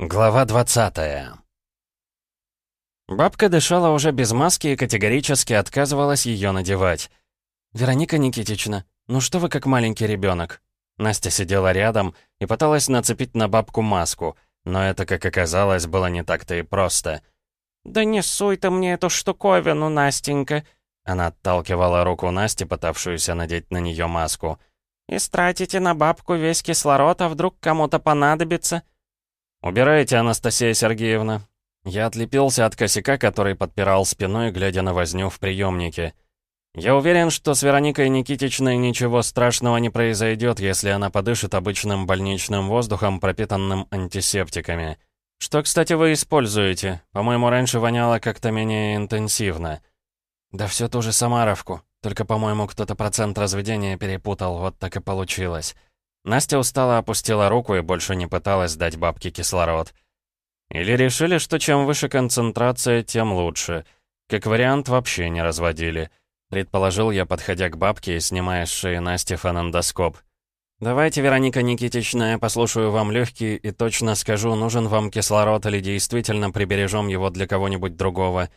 Глава 20 Бабка дышала уже без маски и категорически отказывалась ее надевать. «Вероника Никитична, ну что вы как маленький ребенок? Настя сидела рядом и пыталась нацепить на бабку маску, но это, как оказалось, было не так-то и просто. «Да не суй ты мне эту штуковину, Настенька!» Она отталкивала руку Насти, пытавшуюся надеть на нее маску. «Истратите на бабку весь кислород, а вдруг кому-то понадобится?» «Убирайте, Анастасия Сергеевна». Я отлепился от косяка, который подпирал спиной, глядя на возню в приемнике. Я уверен, что с Вероникой Никитичной ничего страшного не произойдет, если она подышит обычным больничным воздухом, пропитанным антисептиками. Что, кстати, вы используете? По-моему, раньше воняло как-то менее интенсивно. Да все ту же Самаровку. Только, по-моему, кто-то процент разведения перепутал, вот так и получилось. Настя устало опустила руку и больше не пыталась дать бабке кислород. Или решили, что чем выше концентрация, тем лучше. Как вариант, вообще не разводили. Предположил я, подходя к бабке и снимая с шеи Насти фонендоскоп. «Давайте, Вероника Никитична, я послушаю вам легкие и точно скажу, нужен вам кислород или действительно прибережем его для кого-нибудь другого».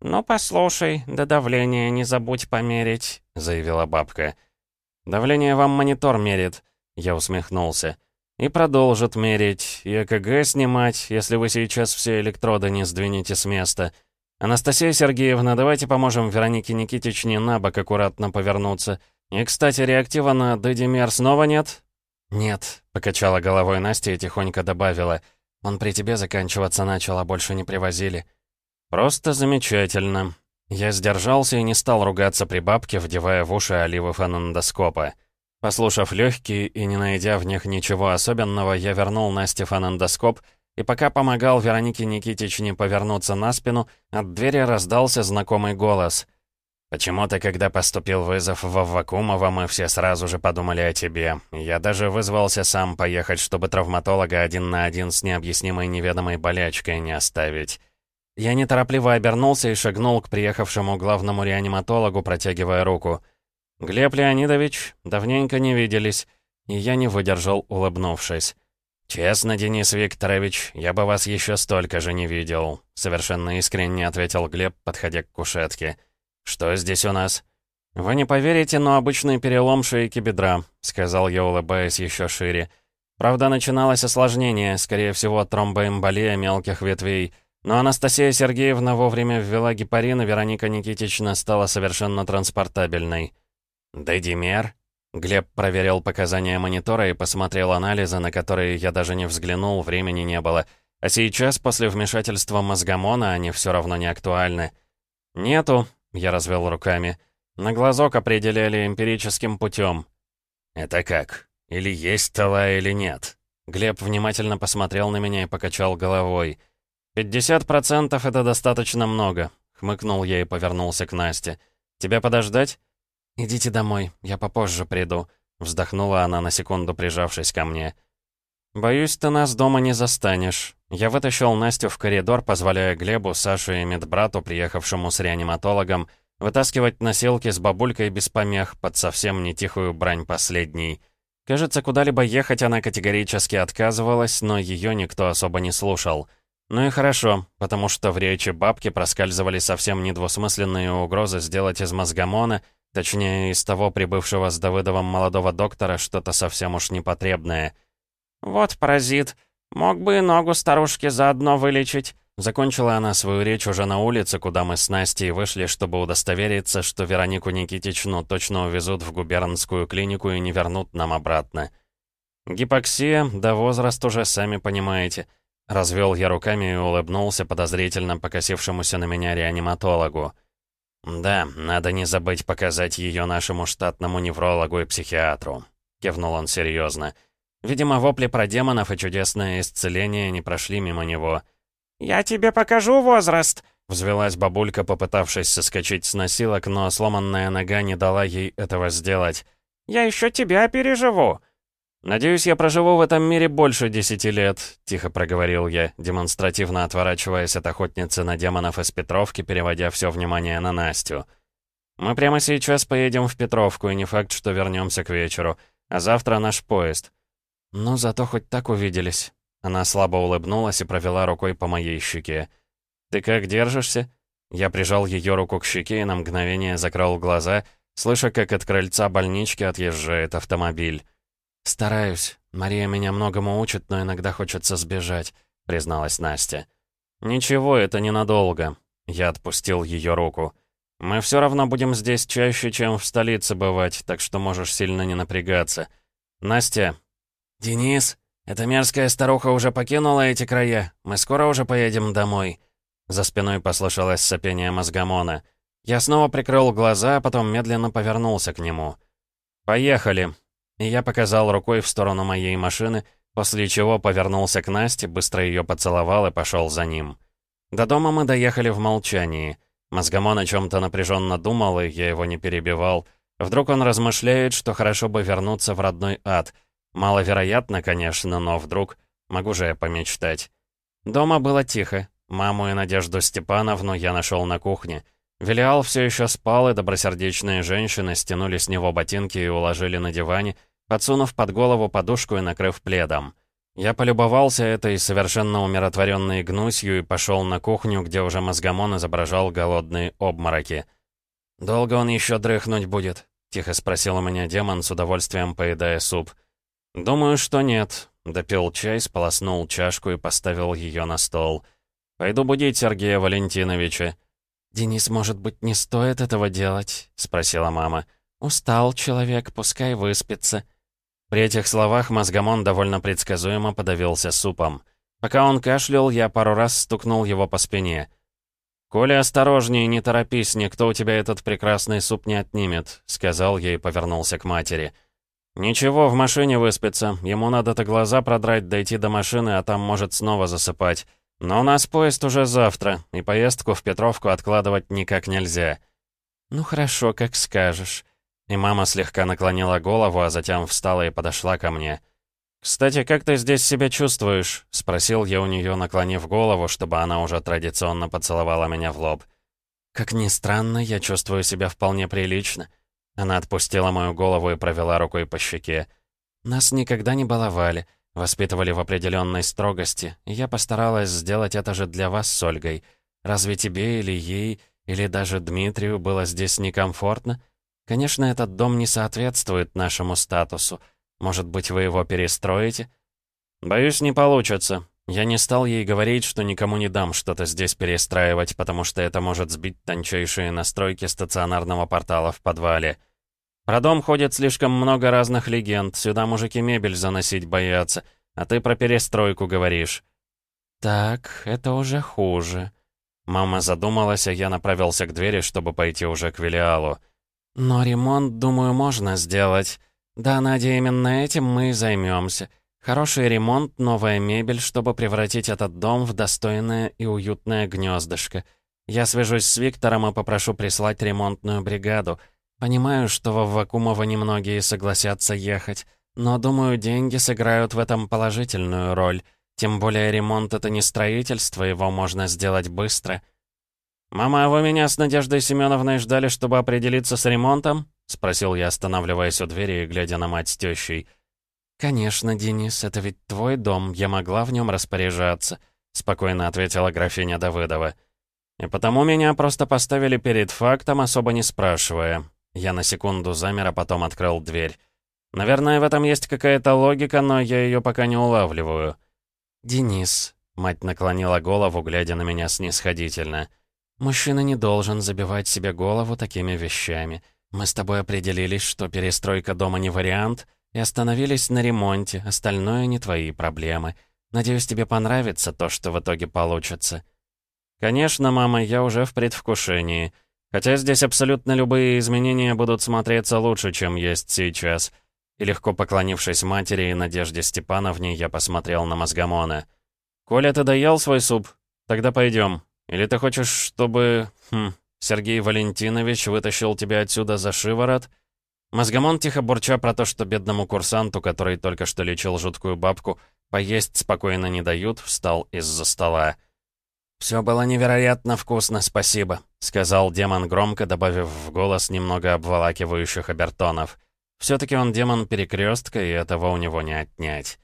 «Ну, послушай, да давление не забудь померить», — заявила бабка. «Давление вам монитор мерит». Я усмехнулся. «И продолжит мерить, и ЭКГ снимать, если вы сейчас все электроды не сдвинете с места. Анастасия Сергеевна, давайте поможем Веронике Никитичне на бок аккуратно повернуться. И, кстати, реактива на Дедимер снова нет?» «Нет», — покачала головой Настя и тихонько добавила. «Он при тебе заканчиваться начал, а больше не привозили». «Просто замечательно». Я сдержался и не стал ругаться при бабке, вдевая в уши оливы фонендоскопа. Послушав легкие и не найдя в них ничего особенного, я вернул Насте фонендоскоп, и пока помогал Веронике Никитичне повернуться на спину, от двери раздался знакомый голос. «Почему-то, когда поступил вызов в Аввакумова, мы все сразу же подумали о тебе. Я даже вызвался сам поехать, чтобы травматолога один на один с необъяснимой неведомой болячкой не оставить». Я неторопливо обернулся и шагнул к приехавшему главному реаниматологу, протягивая руку — «Глеб Леонидович, давненько не виделись». И я не выдержал, улыбнувшись. «Честно, Денис Викторович, я бы вас еще столько же не видел», совершенно искренне ответил Глеб, подходя к кушетке. «Что здесь у нас?» «Вы не поверите, но обычный перелом шейки бедра», сказал я, улыбаясь еще шире. Правда, начиналось осложнение, скорее всего, тромбоэмболия мелких ветвей. Но Анастасия Сергеевна вовремя ввела гепарин, и Вероника Никитична стала совершенно транспортабельной. «Дедимер?» Глеб проверил показания монитора и посмотрел анализы, на которые я даже не взглянул, времени не было. А сейчас, после вмешательства мозгомона, они все равно не актуальны. «Нету», — я развел руками. «На глазок определяли эмпирическим путем». «Это как? Или есть тела, или нет?» Глеб внимательно посмотрел на меня и покачал головой. «Пятьдесят процентов — это достаточно много», — хмыкнул я и повернулся к Насте. «Тебя подождать?» «Идите домой, я попозже приду», — вздохнула она на секунду, прижавшись ко мне. «Боюсь, ты нас дома не застанешь». Я вытащил Настю в коридор, позволяя Глебу, Саше и медбрату, приехавшему с реаниматологом, вытаскивать носилки с бабулькой без помех под совсем не тихую брань последней. Кажется, куда-либо ехать она категорически отказывалась, но ее никто особо не слушал. Ну и хорошо, потому что в речи бабки проскальзывали совсем недвусмысленные угрозы сделать из мозгомона — Точнее, из того прибывшего с Давыдовым молодого доктора что-то совсем уж непотребное. «Вот паразит. Мог бы и ногу старушке заодно вылечить». Закончила она свою речь уже на улице, куда мы с Настей вышли, чтобы удостовериться, что Веронику Никитичну точно увезут в губернскую клинику и не вернут нам обратно. «Гипоксия, да возраст уже, сами понимаете». Развел я руками и улыбнулся подозрительно покосившемуся на меня реаниматологу. «Да, надо не забыть показать ее нашему штатному неврологу и психиатру», — кивнул он серьезно. Видимо, вопли про демонов и чудесное исцеление не прошли мимо него. «Я тебе покажу возраст!» — взвелась бабулька, попытавшись соскочить с носилок, но сломанная нога не дала ей этого сделать. «Я еще тебя переживу!» «Надеюсь, я проживу в этом мире больше десяти лет», — тихо проговорил я, демонстративно отворачиваясь от охотницы на демонов из Петровки, переводя все внимание на Настю. «Мы прямо сейчас поедем в Петровку, и не факт, что вернемся к вечеру. А завтра наш поезд». «Ну, зато хоть так увиделись». Она слабо улыбнулась и провела рукой по моей щеке. «Ты как держишься?» Я прижал ее руку к щеке и на мгновение закрыл глаза, слыша, как от крыльца больнички отъезжает автомобиль. «Стараюсь. Мария меня многому учит, но иногда хочется сбежать», — призналась Настя. «Ничего, это ненадолго». Я отпустил ее руку. «Мы все равно будем здесь чаще, чем в столице бывать, так что можешь сильно не напрягаться. Настя». «Денис?» «Эта мерзкая старуха уже покинула эти края. Мы скоро уже поедем домой». За спиной послышалось сопение мозгомона. Я снова прикрыл глаза, а потом медленно повернулся к нему. «Поехали!» Я показал рукой в сторону моей машины, после чего повернулся к Насте, быстро ее поцеловал и пошел за ним. До дома мы доехали в молчании. Мозгомон о чем-то напряженно думал, и я его не перебивал. Вдруг он размышляет, что хорошо бы вернуться в родной ад — Маловероятно, конечно, но вдруг... Могу же я помечтать. Дома было тихо. Маму и Надежду Степановну я нашел на кухне. Велиал все еще спал, и добросердечные женщины стянули с него ботинки и уложили на диване, подсунув под голову подушку и накрыв пледом. Я полюбовался этой совершенно умиротворенной гнусью и пошел на кухню, где уже мозгомон изображал голодные обмороки. «Долго он еще дрыхнуть будет?» — тихо спросил у меня демон, с удовольствием поедая суп. «Думаю, что нет». Допил чай, сполоснул чашку и поставил ее на стол. «Пойду будить Сергея Валентиновича». «Денис, может быть, не стоит этого делать?» — спросила мама. «Устал человек, пускай выспится». При этих словах мозгомон довольно предсказуемо подавился супом. Пока он кашлял, я пару раз стукнул его по спине. «Коля, осторожнее, не торопись, никто у тебя этот прекрасный суп не отнимет», — сказал я и повернулся к матери. «Коля, «Ничего, в машине выспится. Ему надо-то глаза продрать, дойти до машины, а там может снова засыпать. Но у нас поезд уже завтра, и поездку в Петровку откладывать никак нельзя». «Ну хорошо, как скажешь». И мама слегка наклонила голову, а затем встала и подошла ко мне. «Кстати, как ты здесь себя чувствуешь?» — спросил я у нее, наклонив голову, чтобы она уже традиционно поцеловала меня в лоб. «Как ни странно, я чувствую себя вполне прилично. Она отпустила мою голову и провела рукой по щеке. «Нас никогда не баловали, воспитывали в определенной строгости, и я постаралась сделать это же для вас с Ольгой. Разве тебе или ей, или даже Дмитрию было здесь некомфортно? Конечно, этот дом не соответствует нашему статусу. Может быть, вы его перестроите?» «Боюсь, не получится», я не стал ей говорить, что никому не дам что-то здесь перестраивать, потому что это может сбить тончайшие настройки стационарного портала в подвале. Про дом ходит слишком много разных легенд, сюда мужики мебель заносить боятся, а ты про перестройку говоришь. Так, это уже хуже. Мама задумалась, а я направился к двери, чтобы пойти уже к Велиалу. Но ремонт, думаю, можно сделать. Да, Надя, именно этим мы и займемся. Хороший ремонт, новая мебель, чтобы превратить этот дом в достойное и уютное гнездышко. Я свяжусь с Виктором и попрошу прислать ремонтную бригаду. Понимаю, что во Вакумово немногие согласятся ехать, но, думаю, деньги сыграют в этом положительную роль. Тем более ремонт — это не строительство, его можно сделать быстро. «Мама, а вы меня с Надеждой Семеновной ждали, чтобы определиться с ремонтом?» — спросил я, останавливаясь у двери и глядя на мать с тещей. «Конечно, Денис, это ведь твой дом, я могла в нем распоряжаться», — спокойно ответила графиня Давыдова. «И потому меня просто поставили перед фактом, особо не спрашивая». Я на секунду замер, а потом открыл дверь. «Наверное, в этом есть какая-то логика, но я ее пока не улавливаю». «Денис», — мать наклонила голову, глядя на меня снисходительно, «мужчина не должен забивать себе голову такими вещами. Мы с тобой определились, что перестройка дома не вариант, и остановились на ремонте, остальное не твои проблемы. Надеюсь, тебе понравится то, что в итоге получится». «Конечно, мама, я уже в предвкушении. Хотя здесь абсолютно любые изменения будут смотреться лучше, чем есть сейчас». И легко поклонившись матери и Надежде Степановне, я посмотрел на Мозгомона. «Коля, ты доел свой суп? Тогда пойдем. Или ты хочешь, чтобы... Хм, Сергей Валентинович вытащил тебя отсюда за шиворот?» Мозгомон, тихо бурча про то, что бедному курсанту, который только что лечил жуткую бабку, поесть спокойно не дают, встал из-за стола. «Все было невероятно вкусно, спасибо», — сказал демон громко, добавив в голос немного обволакивающих обертонов. Все-таки он демон перекрестка, и этого у него не отнять.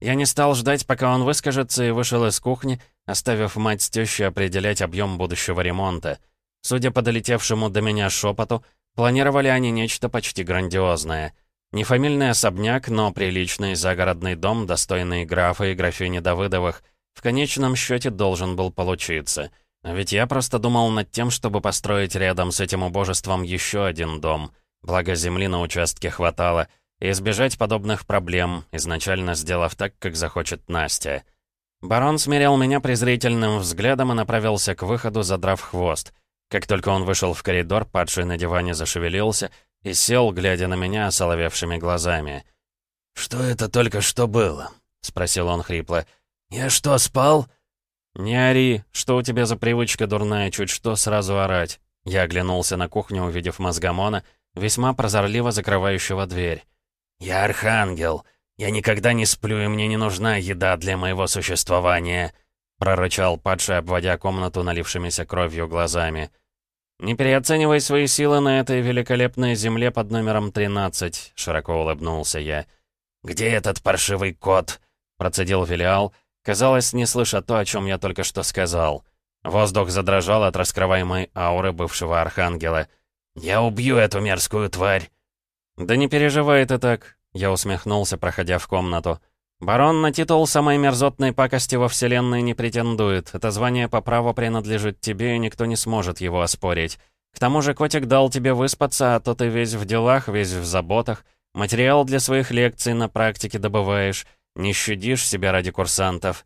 Я не стал ждать, пока он выскажется, и вышел из кухни, оставив мать с тещей определять объем будущего ремонта. Судя по долетевшему до меня шепоту, планировали они нечто почти грандиозное. Не фамильный особняк, но приличный загородный дом, достойный графа и графини Давыдовых, в конечном счете должен был получиться. Ведь я просто думал над тем, чтобы построить рядом с этим убожеством еще один дом. Благо земли на участке хватало, и избежать подобных проблем, изначально сделав так, как захочет Настя. Барон смирил меня презрительным взглядом и направился к выходу, задрав хвост — как только он вышел в коридор, падший на диване зашевелился и сел, глядя на меня осоловевшими глазами. «Что это только что было?» — спросил он хрипло. «Я что, спал?» «Не ори, что у тебя за привычка дурная, чуть что сразу орать?» Я оглянулся на кухню, увидев мозгомона, весьма прозорливо закрывающего дверь. «Я архангел. Я никогда не сплю, и мне не нужна еда для моего существования», — прорычал падший, обводя комнату налившимися кровью глазами. «Не переоценивай свои силы на этой великолепной земле под номером 13», — широко улыбнулся я. «Где этот паршивый кот?» — процедил Велиал, казалось, не слыша то, о чем я только что сказал. Воздух задрожал от раскрываемой ауры бывшего архангела. «Я убью эту мерзкую тварь!» «Да не переживай ты так», — я усмехнулся, проходя в комнату. «Барон на титул самой мерзотной пакости во Вселенной не претендует. Это звание по праву принадлежит тебе, и никто не сможет его оспорить. К тому же котик дал тебе выспаться, а то ты весь в делах, весь в заботах. Материал для своих лекций на практике добываешь. Не щадишь себя ради курсантов».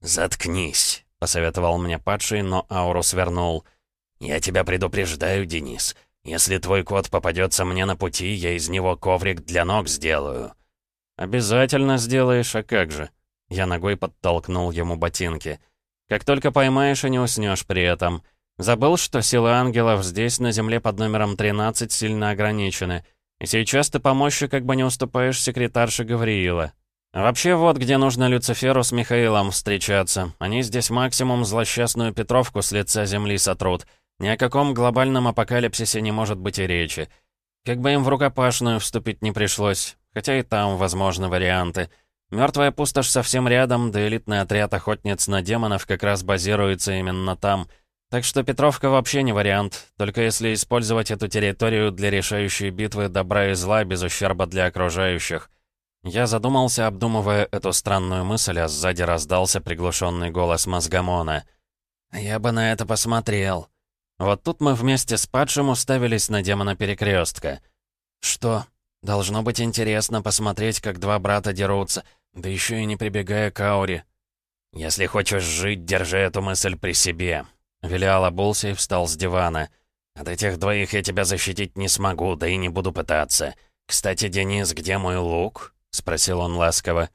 «Заткнись», — посоветовал мне падший, но ауру свернул. «Я тебя предупреждаю, Денис. Если твой кот попадется мне на пути, я из него коврик для ног сделаю». «Обязательно сделаешь, а как же?» Я ногой подтолкнул ему ботинки. «Как только поймаешь и не уснешь при этом. Забыл, что силы ангелов здесь, на земле под номером 13, сильно ограничены. И сейчас ты по мощи как бы не уступаешь секретарше Гавриила. Вообще вот где нужно Люциферу с Михаилом встречаться. Они здесь максимум злосчастную Петровку с лица земли сотрут. Ни о каком глобальном апокалипсисе не может быть и речи. Как бы им в рукопашную вступить не пришлось. Хотя и там возможны варианты. Мертвая пустошь совсем рядом, да элитный отряд охотниц на демонов как раз базируется именно там. Так что Петровка вообще не вариант, только если использовать эту территорию для решающей битвы добра и зла без ущерба для окружающих. Я задумался, обдумывая эту странную мысль, а сзади раздался приглушенный голос Мозгомона. «Я бы на это посмотрел». Вот тут мы вместе с падшим уставились на демона перекрестка. «Что?» Должно быть интересно посмотреть, как два брата дерутся, да еще и не прибегая к ауре. «Если хочешь жить, держи эту мысль при себе», — Велиал обулся и встал с дивана. «От этих двоих я тебя защитить не смогу, да и не буду пытаться. Кстати, Денис, где мой лук?» — спросил он ласково.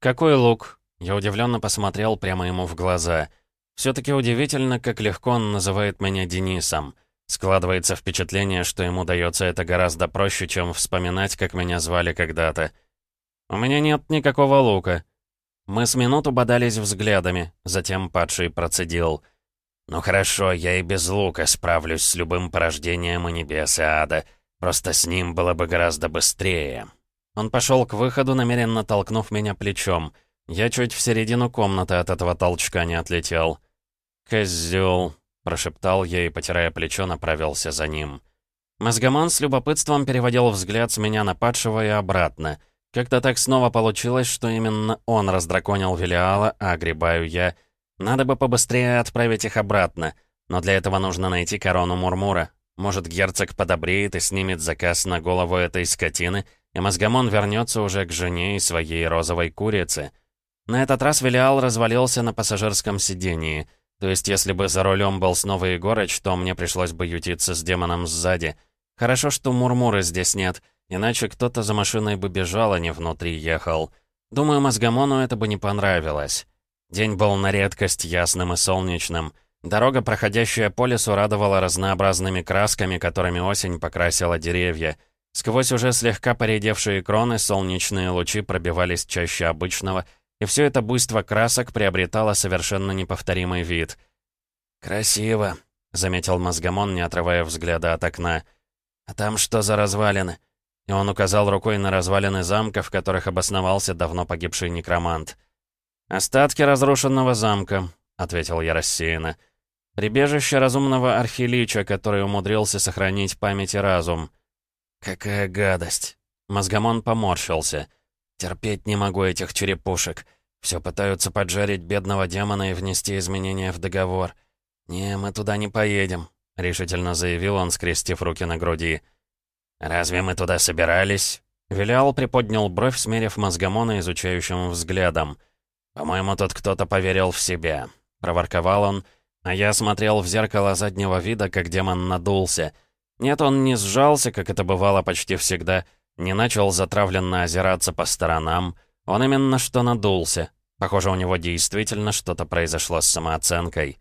«Какой лук?» Я удивленно посмотрел прямо ему в глаза. Все-таки удивительно, как легко он называет меня Денисом. Складывается впечатление, что ему дается это гораздо проще, чем вспоминать, как меня звали когда-то. «У меня нет никакого лука». Мы с минуту бодались взглядами, затем падший процедил. «Ну хорошо, я и без лука справлюсь с любым порождением и небес, и ада. Просто с ним было бы гораздо быстрее». Он пошел к выходу, намеренно толкнув меня плечом. Я чуть в середину комнаты от этого толчка не отлетел. «Козёл», прошептал я и, потирая плечо, направился за ним. Мозгоман с любопытством переводил взгляд с меня на падшего и обратно. Как-то так снова получилось, что именно он раздраконил Велиала, а огребаю я. Надо бы побыстрее отправить их обратно, но для этого нужно найти корону Мурмура. Может, герцог подобреет и снимет заказ на голову этой скотины, и Мозгомон вернется уже к жене и своей розовой курице. На этот раз Велиал развалился на пассажирском сидении — то есть, если бы за рулем был снова Егорыч, то мне пришлось бы ютиться с демоном сзади. Хорошо, что Мурмуры здесь нет, иначе кто-то за машиной бы бежал, а не внутри ехал. Думаю, Мозгомону это бы не понравилось. День был на редкость ясным и солнечным. Дорога, проходящая по лесу, радовала разнообразными красками, которыми осень покрасила деревья. Сквозь уже слегка поредевшие кроны солнечные лучи пробивались чаще обычного — и все это буйство красок приобретало совершенно неповторимый вид. «Красиво», — заметил Мозгомон, не отрывая взгляда от окна. «А там что за развалины? и он указал рукой на развалины замка, в которых обосновался давно погибший некромант. «Остатки разрушенного замка», — ответил я рассеянно. «Прибежище разумного архилича, который умудрился сохранить память и разум». «Какая гадость!» Мозгомон поморщился. «Терпеть не могу этих черепушек. Все пытаются поджарить бедного демона и внести изменения в договор. Не, мы туда не поедем», — решительно заявил он, скрестив руки на груди. «Разве мы туда собирались?» Вилиал приподнял бровь, смерив мозгомона изучающим взглядом. «По-моему, тут кто-то поверил в себя», — проворковал он, а я смотрел в зеркало заднего вида, как демон надулся. Нет, он не сжался, как это бывало почти всегда, не начал затравленно озираться по сторонам. Он именно что надулся. Похоже, у него действительно что-то произошло с самооценкой.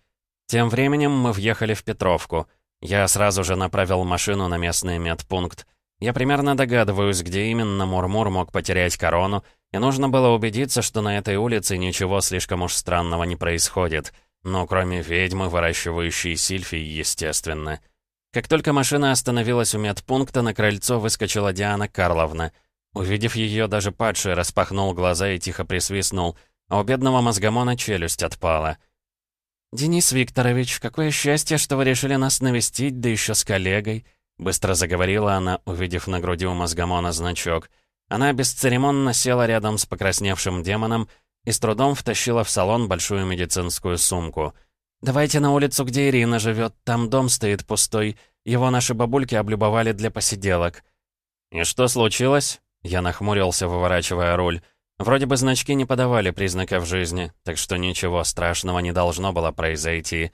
Тем временем мы въехали в Петровку. Я сразу же направил машину на местный медпункт. Я примерно догадываюсь, где именно Мурмур мог потерять корону, и нужно было убедиться, что на этой улице ничего слишком уж странного не происходит. Ну, кроме ведьмы, выращивающей сильфий, естественно. Как только машина остановилась у медпункта, на крыльцо выскочила Диана Карловна. Увидев ее, даже падший распахнул глаза и тихо присвистнул, а у бедного мозгомона челюсть отпала. «Денис Викторович, какое счастье, что вы решили нас навестить, да еще с коллегой», быстро заговорила она, увидев на груди у мозгомона значок. Она бесцеремонно села рядом с покрасневшим демоном и с трудом втащила в салон большую медицинскую сумку. «Давайте на улицу, где Ирина живет, там дом стоит пустой, его наши бабульки облюбовали для посиделок». «И что случилось?» Я нахмурился, выворачивая руль. Вроде бы значки не подавали признаков жизни, так что ничего страшного не должно было произойти.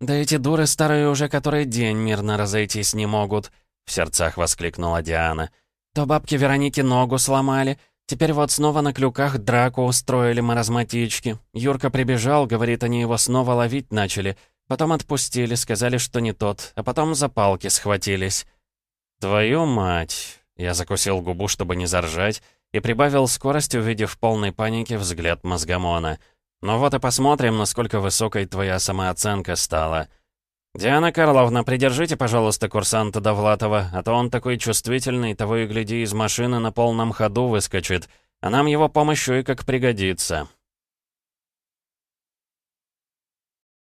«Да эти дуры старые уже который день мирно разойтись не могут», — в сердцах воскликнула Диана. «То бабки Вероники ногу сломали, теперь вот снова на клюках драку устроили маразматички. Юрка прибежал, говорит, они его снова ловить начали. Потом отпустили, сказали, что не тот, а потом за палки схватились». «Твою мать!» Я закусил губу, чтобы не заржать, и прибавил скорость, увидев в полной панике взгляд мозгомона. «Ну вот и посмотрим, насколько высокой твоя самооценка стала». «Диана Карловна, придержите, пожалуйста, курсанта Довлатова, а то он такой чувствительный, того и гляди, из машины на полном ходу выскочит, а нам его помощь и как пригодится».